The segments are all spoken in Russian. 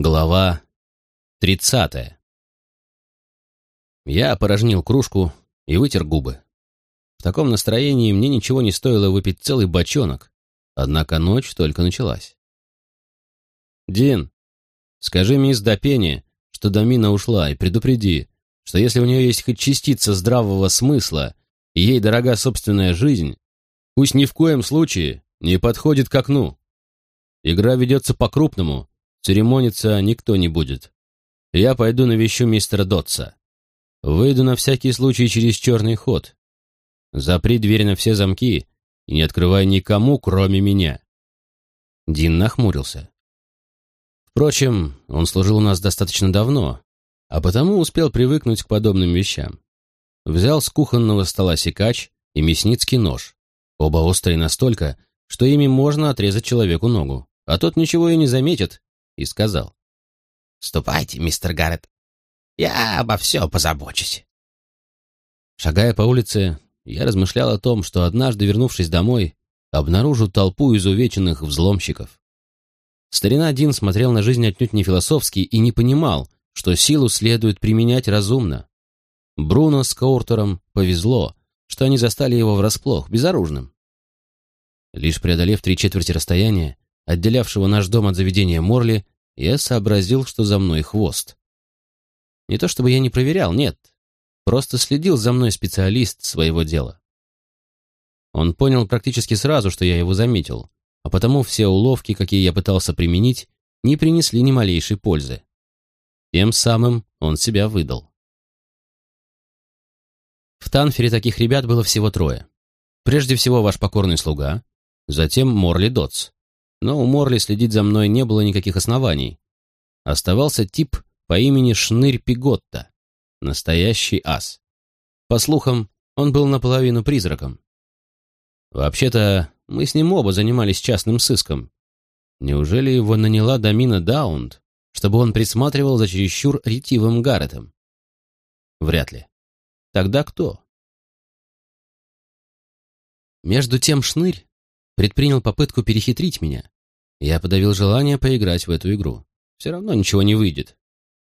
Глава тридцатая. Я опорожнил кружку и вытер губы. В таком настроении мне ничего не стоило выпить целый бочонок, однако ночь только началась. «Дин, скажи мисс Допене, что Домина ушла, и предупреди, что если у нее есть хоть частица здравого смысла и ей дорога собственная жизнь, пусть ни в коем случае не подходит к окну. Игра ведется по-крупному, Церемониться никто не будет. Я пойду навещу мистера Дотса. Выйду на всякий случай через черный ход. Запри дверь на все замки и не открывай никому, кроме меня. Дин нахмурился. Впрочем, он служил у нас достаточно давно, а потому успел привыкнуть к подобным вещам. Взял с кухонного стола секач и мясницкий нож, оба острые настолько, что ими можно отрезать человеку ногу, а тот ничего и не заметит, и сказал. «Ступайте, мистер Гаррет. Я обо все позабочусь». Шагая по улице, я размышлял о том, что однажды, вернувшись домой, обнаружу толпу изувеченных взломщиков. Старина Дин смотрел на жизнь отнюдь не философски и не понимал, что силу следует применять разумно. Бруно с Коуртером повезло, что они застали его врасплох, безоружным. Лишь преодолев три четверти расстояния, отделявшего наш дом от заведения Морли, я сообразил, что за мной хвост. Не то чтобы я не проверял, нет. Просто следил за мной специалист своего дела. Он понял практически сразу, что я его заметил, а потому все уловки, какие я пытался применить, не принесли ни малейшей пользы. Тем самым он себя выдал. В Танфере таких ребят было всего трое. Прежде всего ваш покорный слуга, затем Морли Дотс но у Морли следить за мной не было никаких оснований. Оставался тип по имени Шнырь Пиготта, настоящий ас. По слухам, он был наполовину призраком. Вообще-то, мы с ним оба занимались частным сыском. Неужели его наняла Дамина Даунд, чтобы он присматривал за чересчур ретивым Гарретом? Вряд ли. Тогда кто? Между тем Шнырь предпринял попытку перехитрить меня. Я подавил желание поиграть в эту игру. Все равно ничего не выйдет.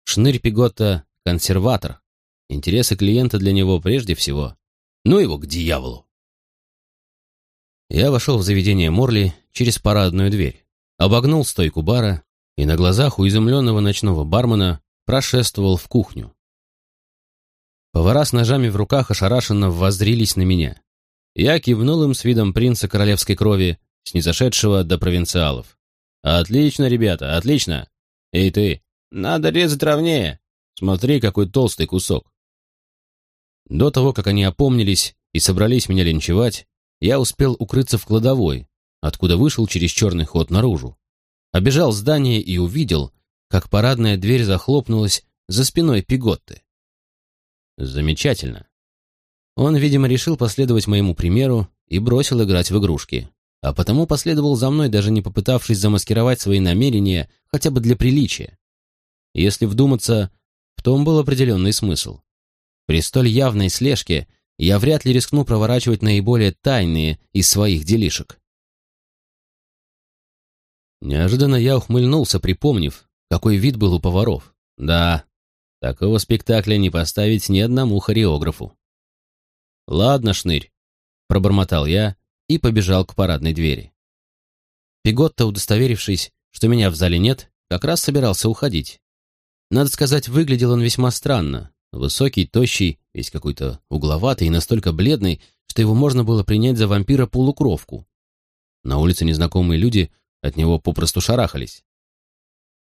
Шнырь Пиготта — консерватор. Интересы клиента для него прежде всего. Ну его к дьяволу. Я вошел в заведение Морли через парадную дверь, обогнул стойку бара и на глазах у изумленного ночного бармена прошествовал в кухню. Повара с ножами в руках ошарашенно воззрились на меня. Я кивнул им с видом принца королевской крови, снизошедшего до провинциалов. «Отлично, ребята, отлично! Эй ты, надо резать ровнее! Смотри, какой толстый кусок!» До того, как они опомнились и собрались меня линчевать, я успел укрыться в кладовой, откуда вышел через черный ход наружу. Обежал здание и увидел, как парадная дверь захлопнулась за спиной Пиготты. Замечательно. Он, видимо, решил последовать моему примеру и бросил играть в игрушки, а потому последовал за мной, даже не попытавшись замаскировать свои намерения хотя бы для приличия. Если вдуматься, в том был определенный смысл. При столь явной слежке я вряд ли рискну проворачивать наиболее тайные из своих делишек. Неожиданно я ухмыльнулся, припомнив, какой вид был у поваров. Да, такого спектакля не поставить ни одному хореографу. «Ладно, шнырь», — пробормотал я и побежал к парадной двери. Пиготто, удостоверившись, что меня в зале нет, как раз собирался уходить. Надо сказать, выглядел он весьма странно. Высокий, тощий, весь какой-то угловатый и настолько бледный, что его можно было принять за вампира-полукровку. На улице незнакомые люди от него попросту шарахались.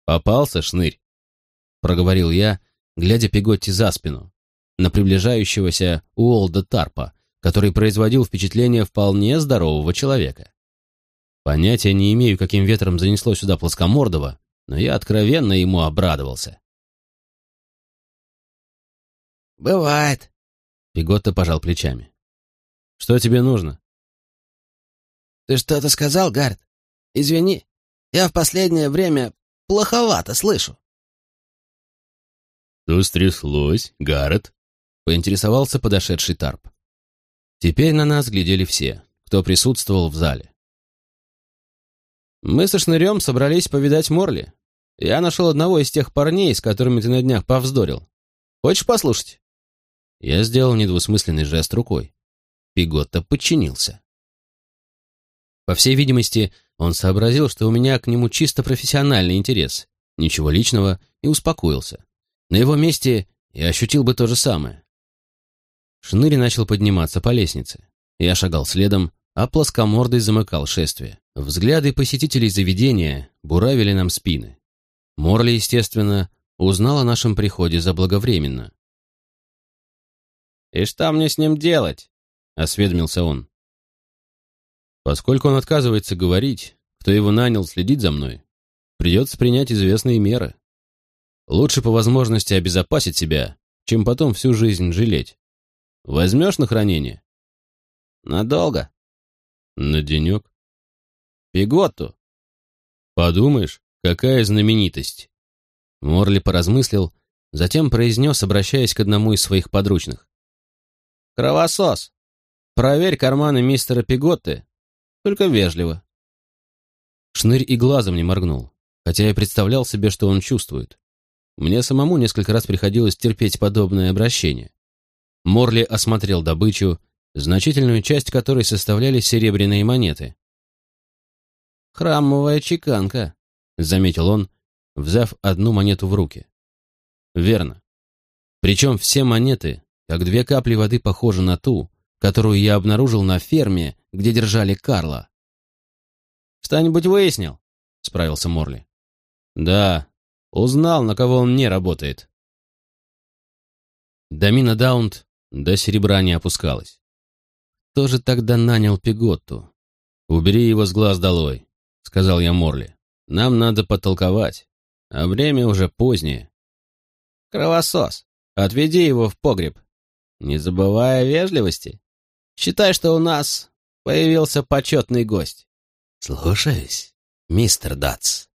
«Попался, шнырь!» — проговорил я, глядя Пиготти за спину на приближающегося Уолда Тарпа, который производил впечатление вполне здорового человека. Понятия не имею, каким ветром занесло сюда плоскомордого, но я откровенно ему обрадовался. «Бывает», — Пиготто пожал плечами. «Что тебе нужно?» «Ты что-то сказал, Гард? Извини, я в последнее время плоховато слышу». «Что стряслось, Гаррет?» Поинтересовался подошедший Тарп. Теперь на нас глядели все, кто присутствовал в зале. Мы со Шнырем собрались повидать Морли. Я нашел одного из тех парней, с которыми ты на днях повздорил. Хочешь послушать?» Я сделал недвусмысленный жест рукой. Пиготто подчинился. По всей видимости, он сообразил, что у меня к нему чисто профессиональный интерес, ничего личного, и успокоился. На его месте я ощутил бы то же самое. Шныри начал подниматься по лестнице. Я шагал следом, а плоскомордый замыкал шествие. Взгляды посетителей заведения буравили нам спины. Морли, естественно, узнал о нашем приходе заблаговременно. «И что мне с ним делать?» — осведомился он. «Поскольку он отказывается говорить, кто его нанял следить за мной, придется принять известные меры. Лучше по возможности обезопасить себя, чем потом всю жизнь жалеть. Возьмешь на хранение?» «Надолго?» «На денек». «Пиготту?» «Подумаешь, какая знаменитость!» Морли поразмыслил, затем произнес, обращаясь к одному из своих подручных. «Кровосос! Проверь карманы мистера Пиготты, только вежливо». Шнырь и глазом не моргнул, хотя я представлял себе, что он чувствует. Мне самому несколько раз приходилось терпеть подобное обращение. Морли осмотрел добычу, значительную часть которой составляли серебряные монеты. «Храмовая чеканка», — заметил он, взяв одну монету в руки. «Верно. Причем все монеты, как две капли воды, похожи на ту, которую я обнаружил на ферме, где держали Карла». «Что-нибудь выяснил?» — справился Морли. «Да, узнал, на кого он не работает». Домина Даунт до серебра не опускалась. Кто же тогда нанял Пиготту? «Убери его с глаз долой», — сказал я Морли. «Нам надо потолковать, а время уже позднее». «Кровосос, отведи его в погреб, не забывая вежливости. Считай, что у нас появился почетный гость». «Слушаюсь, мистер Датс».